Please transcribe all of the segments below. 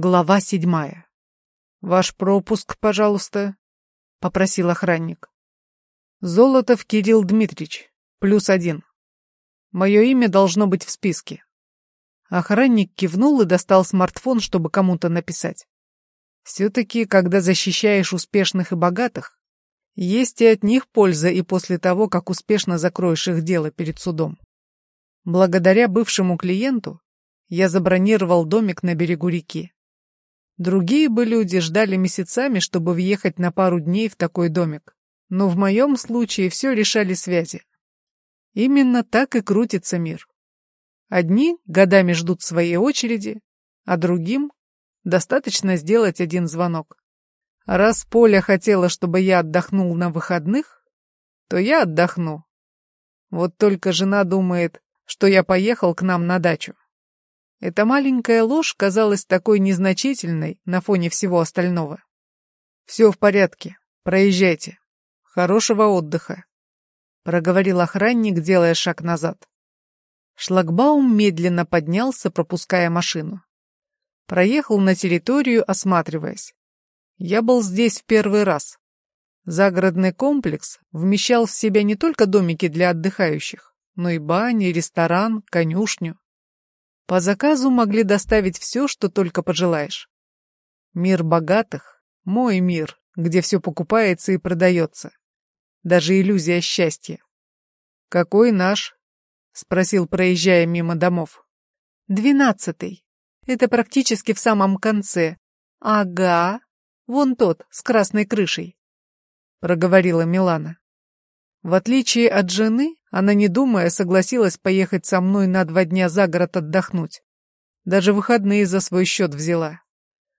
Глава седьмая. «Ваш пропуск, пожалуйста», — попросил охранник. «Золотов Кирилл Дмитриевич, плюс один. Мое имя должно быть в списке». Охранник кивнул и достал смартфон, чтобы кому-то написать. Все-таки, когда защищаешь успешных и богатых, есть и от них польза и после того, как успешно закроешь их дело перед судом. Благодаря бывшему клиенту я забронировал домик на берегу реки. Другие бы люди ждали месяцами, чтобы въехать на пару дней в такой домик. Но в моем случае все решали связи. Именно так и крутится мир. Одни годами ждут своей очереди, а другим достаточно сделать один звонок. Раз Поля хотела, чтобы я отдохнул на выходных, то я отдохну. Вот только жена думает, что я поехал к нам на дачу. Эта маленькая ложь казалась такой незначительной на фоне всего остального. «Все в порядке. Проезжайте. Хорошего отдыха», — проговорил охранник, делая шаг назад. Шлагбаум медленно поднялся, пропуская машину. Проехал на территорию, осматриваясь. Я был здесь в первый раз. Загородный комплекс вмещал в себя не только домики для отдыхающих, но и бани, ресторан, конюшню. По заказу могли доставить все, что только пожелаешь. Мир богатых — мой мир, где все покупается и продается. Даже иллюзия счастья. «Какой наш?» — спросил, проезжая мимо домов. «Двенадцатый. Это практически в самом конце. Ага, вон тот, с красной крышей», — проговорила Милана. В отличие от жены, она, не думая, согласилась поехать со мной на два дня за город отдохнуть. Даже выходные за свой счет взяла.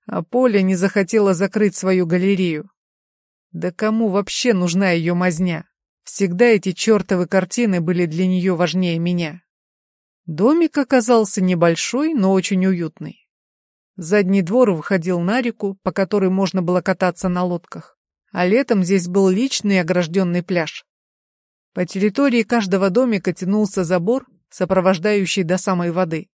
А Поля не захотела закрыть свою галерею. Да кому вообще нужна ее мазня? Всегда эти чертовы картины были для нее важнее меня. Домик оказался небольшой, но очень уютный. Задний двор выходил на реку, по которой можно было кататься на лодках. А летом здесь был личный огражденный пляж. По территории каждого домика тянулся забор, сопровождающий до самой воды.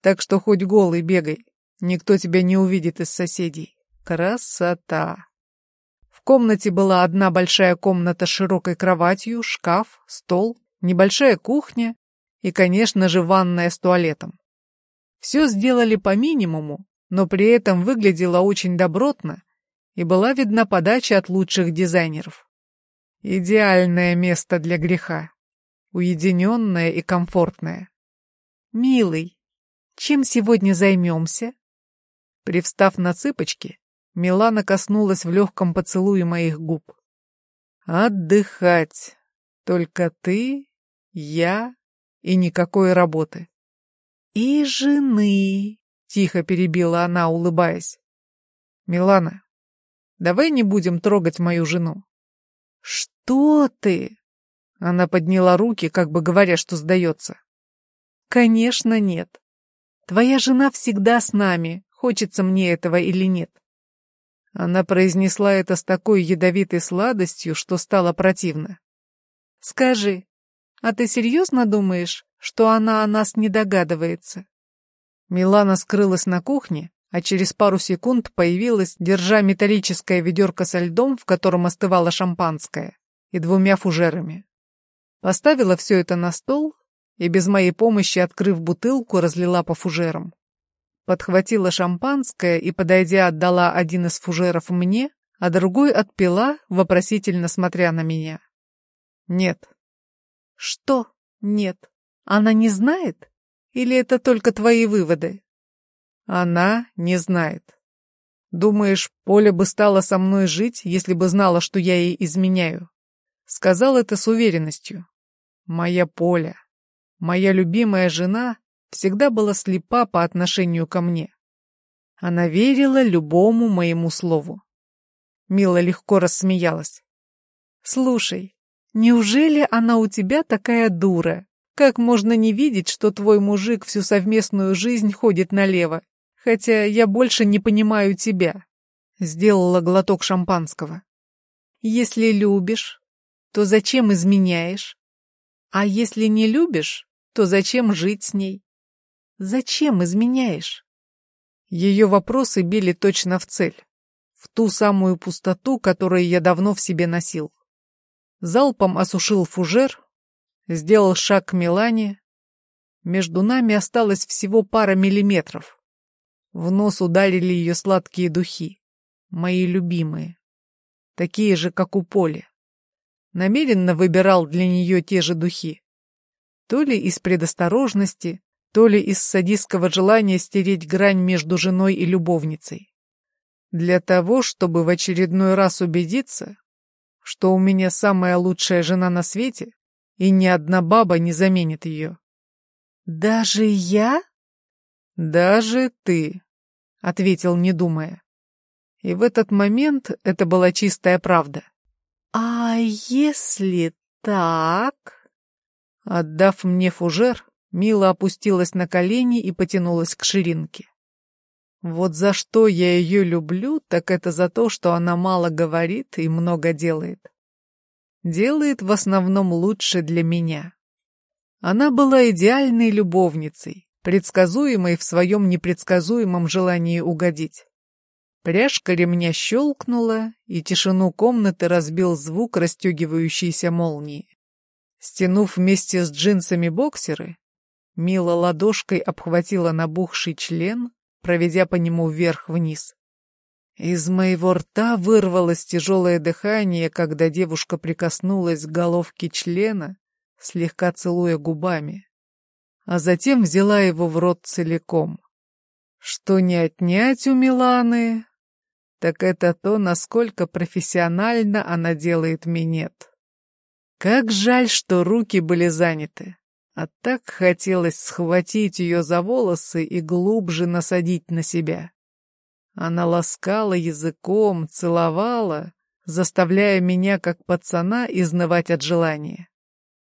Так что хоть голый бегай, никто тебя не увидит из соседей. Красота! В комнате была одна большая комната с широкой кроватью, шкаф, стол, небольшая кухня и, конечно же, ванная с туалетом. Все сделали по минимуму, но при этом выглядело очень добротно и была видна подача от лучших дизайнеров. Идеальное место для греха. Уединенное и комфортное. «Милый, чем сегодня займемся?» Привстав на цыпочки, Милана коснулась в легком поцелуе моих губ. «Отдыхать. Только ты, я и никакой работы». «И жены», — тихо перебила она, улыбаясь. «Милана, давай не будем трогать мою жену. «Что ты?» Она подняла руки, как бы говоря, что сдается. «Конечно нет. Твоя жена всегда с нами, хочется мне этого или нет». Она произнесла это с такой ядовитой сладостью, что стало противно. «Скажи, а ты серьезно думаешь, что она о нас не догадывается?» Милана скрылась на кухне, а через пару секунд появилась, держа металлическое ведерко со льдом, в котором остывало шампанское, и двумя фужерами. Поставила все это на стол и без моей помощи, открыв бутылку, разлила по фужерам. Подхватила шампанское и, подойдя, отдала один из фужеров мне, а другой отпила, вопросительно смотря на меня. «Нет». «Что нет? Она не знает? Или это только твои выводы?» Она не знает. Думаешь, Поля бы стала со мной жить, если бы знала, что я ей изменяю? Сказал это с уверенностью. Моя Поля, моя любимая жена, всегда была слепа по отношению ко мне. Она верила любому моему слову. Мила легко рассмеялась. «Слушай, неужели она у тебя такая дура? Как можно не видеть, что твой мужик всю совместную жизнь ходит налево Хотя я больше не понимаю тебя. Сделала глоток шампанского. Если любишь, то зачем изменяешь? А если не любишь, то зачем жить с ней? Зачем изменяешь? Ее вопросы били точно в цель, в ту самую пустоту, которую я давно в себе носил. Залпом осушил фужер, сделал шаг к Милане. Между нами осталось всего пара миллиметров. В нос ударили ее сладкие духи, мои любимые, такие же, как у Поли. Намеренно выбирал для нее те же духи. То ли из предосторожности, то ли из садистского желания стереть грань между женой и любовницей. Для того, чтобы в очередной раз убедиться, что у меня самая лучшая жена на свете, и ни одна баба не заменит ее. «Даже я?» «Даже ты», — ответил, не думая. И в этот момент это была чистая правда. «А если так?» Отдав мне фужер, Мила опустилась на колени и потянулась к ширинке. Вот за что я ее люблю, так это за то, что она мало говорит и много делает. Делает в основном лучше для меня. Она была идеальной любовницей, предсказуемой в своем непредсказуемом желании угодить. Пряжка ремня щелкнула, и тишину комнаты разбил звук расстегивающейся молнии. Стянув вместе с джинсами боксеры, Мила ладошкой обхватила набухший член, проведя по нему вверх-вниз. Из моего рта вырвалось тяжелое дыхание, когда девушка прикоснулась к головке члена, слегка целуя губами, а затем взяла его в рот целиком. Что не отнять у Миланы, так это то, насколько профессионально она делает минет. Как жаль, что руки были заняты. А так хотелось схватить ее за волосы и глубже насадить на себя. Она ласкала языком, целовала, заставляя меня, как пацана, изнывать от желания.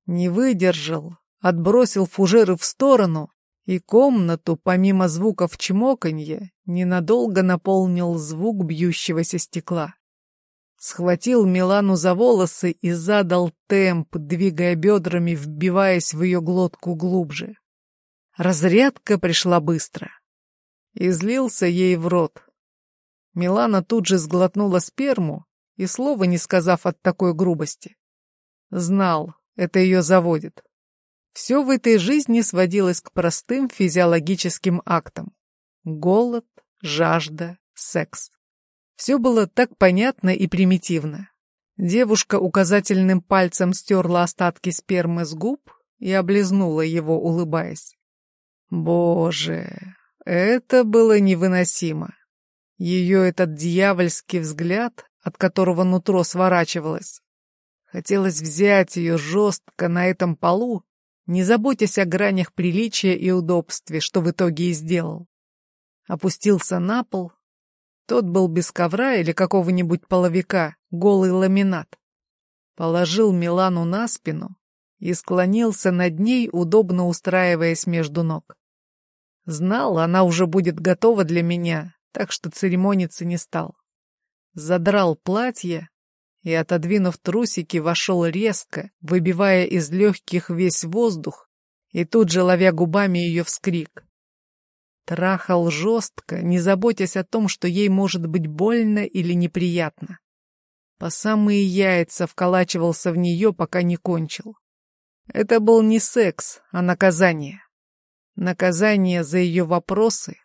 Не выдержал, отбросил фужеры в сторону, и комнату, помимо звуков чмоканья, ненадолго наполнил звук бьющегося стекла схватил Милану за волосы и задал темп, двигая бедрами, вбиваясь в ее глотку глубже. Разрядка пришла быстро. Излился ей в рот. Милана тут же сглотнула сперму и слова не сказав от такой грубости. Знал, это ее заводит. Все в этой жизни сводилось к простым физиологическим актам. Голод, жажда, секс. Все было так понятно и примитивно. Девушка указательным пальцем стерла остатки спермы с губ и облизнула его, улыбаясь. Боже, это было невыносимо. Ее этот дьявольский взгляд, от которого нутро сворачивалось. Хотелось взять ее жестко на этом полу, не заботясь о гранях приличия и удобстве, что в итоге и сделал. Опустился на пол, тот был без ковра или какого-нибудь половика, голый ламинат. Положил Милану на спину и склонился над ней, удобно устраиваясь между ног. Знал, она уже будет готова для меня, так что церемониться не стал. Задрал платье и, отодвинув трусики, вошел резко, выбивая из легких весь воздух и тут же ловя губами ее вскрик. Трахал жестко, не заботясь о том, что ей может быть больно или неприятно. По самые яйца вколачивался в нее, пока не кончил. Это был не секс, а наказание. Наказание за ее вопросы,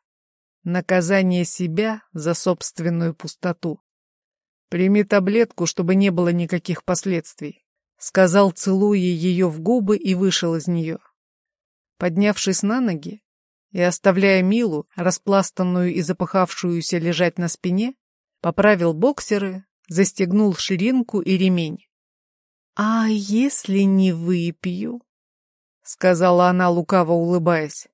наказание себя за собственную пустоту. «Прими таблетку, чтобы не было никаких последствий», — сказал, целуя ее в губы и вышел из нее. Поднявшись на ноги, и, оставляя Милу, распластанную и запыхавшуюся лежать на спине, поправил боксеры, застегнул ширинку и ремень. «А если не выпью?» — сказала она, лукаво улыбаясь.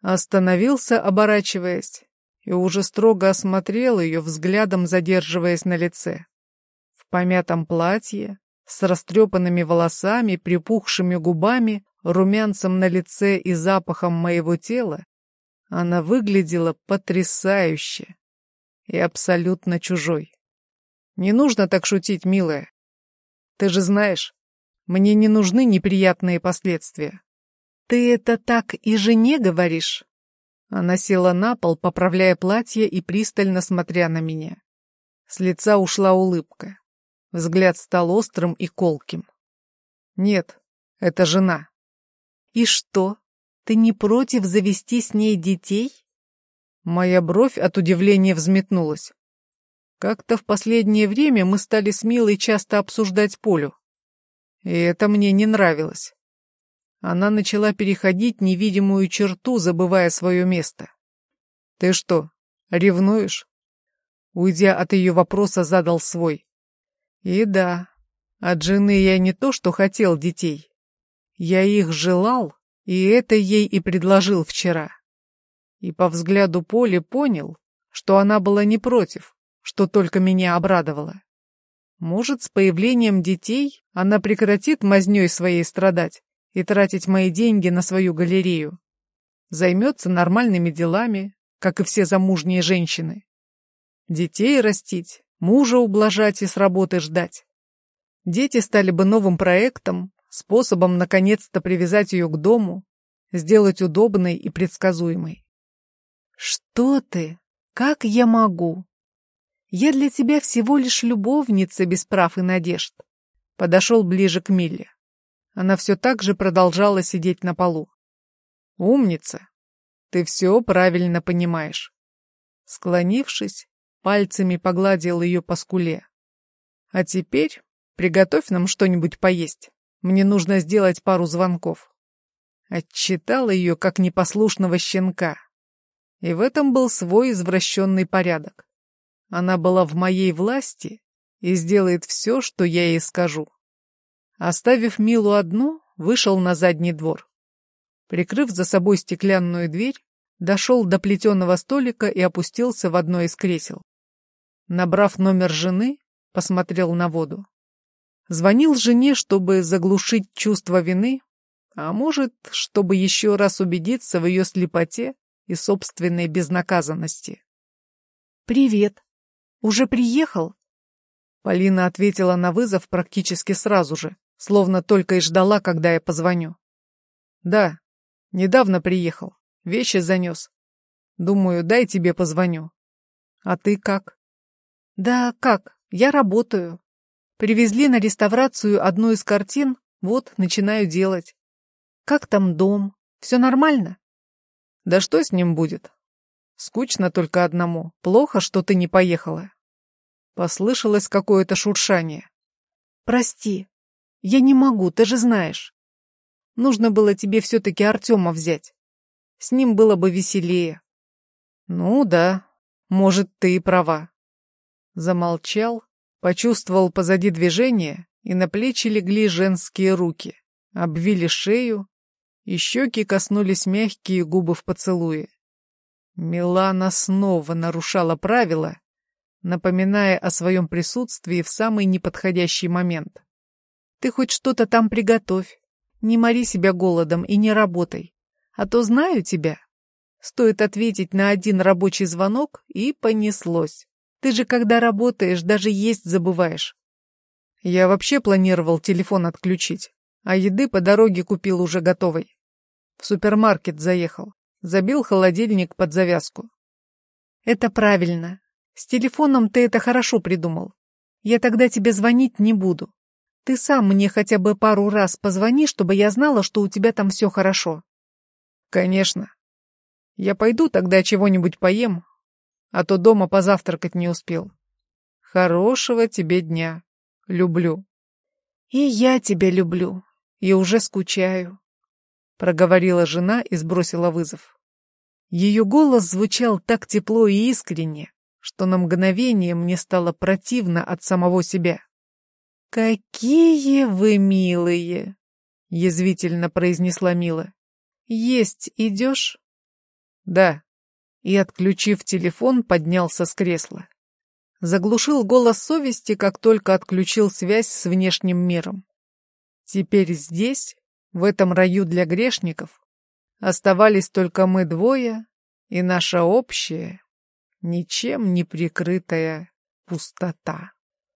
Остановился, оборачиваясь, и уже строго осмотрел ее, взглядом задерживаясь на лице. В помятом платье, с растрепанными волосами, припухшими губами, румянцем на лице и запахом моего тела, она выглядела потрясающе и абсолютно чужой. Не нужно так шутить, милая. Ты же знаешь, мне не нужны неприятные последствия. Ты это так и жене говоришь? Она села на пол, поправляя платье и пристально смотря на меня. С лица ушла улыбка. Взгляд стал острым и колким. Нет, это жена. И что, ты не против завести с ней детей? Моя бровь от удивления взметнулась. Как-то в последнее время мы стали с Милой часто обсуждать Полю. И это мне не нравилось. Она начала переходить невидимую черту, забывая свое место. «Ты что, ревнуешь?» Уйдя от ее вопроса, задал свой. И да, от жены я не то что хотел детей. Я их желал, и это ей и предложил вчера. И по взгляду Поли понял, что она была не против, что только меня обрадовало. Может, с появлением детей она прекратит мазнёй своей страдать и тратить мои деньги на свою галерею. Займется нормальными делами, как и все замужние женщины. Детей растить, мужа ублажать и с работы ждать. Дети стали бы новым проектом, способом наконец-то привязать ее к дому, сделать удобной и предсказуемой. «Что ты? Как я могу? Я для тебя всего лишь любовница без прав и надежд». Подошел ближе к Милле. Она все так же продолжала сидеть на полу. «Умница! Ты все правильно понимаешь». Склонившись, пальцами погладил ее по скуле. «А теперь приготовь нам что-нибудь поесть. Мне нужно сделать пару звонков». Отчитал ее, как непослушного щенка. И в этом был свой извращенный порядок. Она была в моей власти и сделает все, что я ей скажу. Оставив Милу одну, вышел на задний двор. Прикрыв за собой стеклянную дверь, дошел до плетеного столика и опустился в одно из кресел. Набрав номер жены, посмотрел на воду. Звонил жене, чтобы заглушить чувство вины, а может, чтобы еще раз убедиться в ее слепоте и собственной безнаказанности. «Привет. Уже приехал?» Полина ответила на вызов практически сразу же, словно только и ждала, когда я позвоню. «Да, недавно приехал, вещи занес. Думаю, дай тебе позвоню. А ты как?» Да как, я работаю. Привезли на реставрацию одну из картин, вот, начинаю делать. Как там дом? Все нормально? Да что с ним будет? Скучно только одному. Плохо, что ты не поехала. Послышалось какое-то шуршание. Прости, я не могу, ты же знаешь. Нужно было тебе все-таки Артема взять. С ним было бы веселее. Ну да, может, ты и права. Замолчал, почувствовал позади движение, и на плечи легли женские руки, обвили шею, и щеки коснулись мягкие губы в поцелуе. Милана снова нарушала правила, напоминая о своем присутствии в самый неподходящий момент. «Ты хоть что-то там приготовь, не мори себя голодом и не работай, а то знаю тебя». Стоит ответить на один рабочий звонок, и понеслось. Ты же, когда работаешь, даже есть забываешь. Я вообще планировал телефон отключить, а еды по дороге купил уже готовой. В супермаркет заехал, забил холодильник под завязку. Это правильно. С телефоном ты это хорошо придумал. Я тогда тебе звонить не буду. Ты сам мне хотя бы пару раз позвони, чтобы я знала, что у тебя там все хорошо. Конечно. Я пойду тогда чего-нибудь поем, а то дома позавтракать не успел. Хорошего тебе дня. Люблю. И я тебя люблю. И уже скучаю. Проговорила жена и сбросила вызов. Ее голос звучал так тепло и искренне, что на мгновение мне стало противно от самого себя. «Какие вы милые!» — язвительно произнесла Мила. «Есть идешь?» «Да», и, отключив телефон, поднялся с кресла. Заглушил голос совести, как только отключил связь с внешним миром. Теперь здесь, в этом раю для грешников, оставались только мы двое и наша общая, ничем не прикрытая пустота.